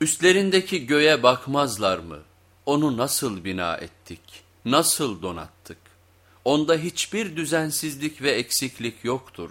Üstlerindeki göğe bakmazlar mı? Onu nasıl bina ettik? Nasıl donattık? Onda hiçbir düzensizlik ve eksiklik yoktur.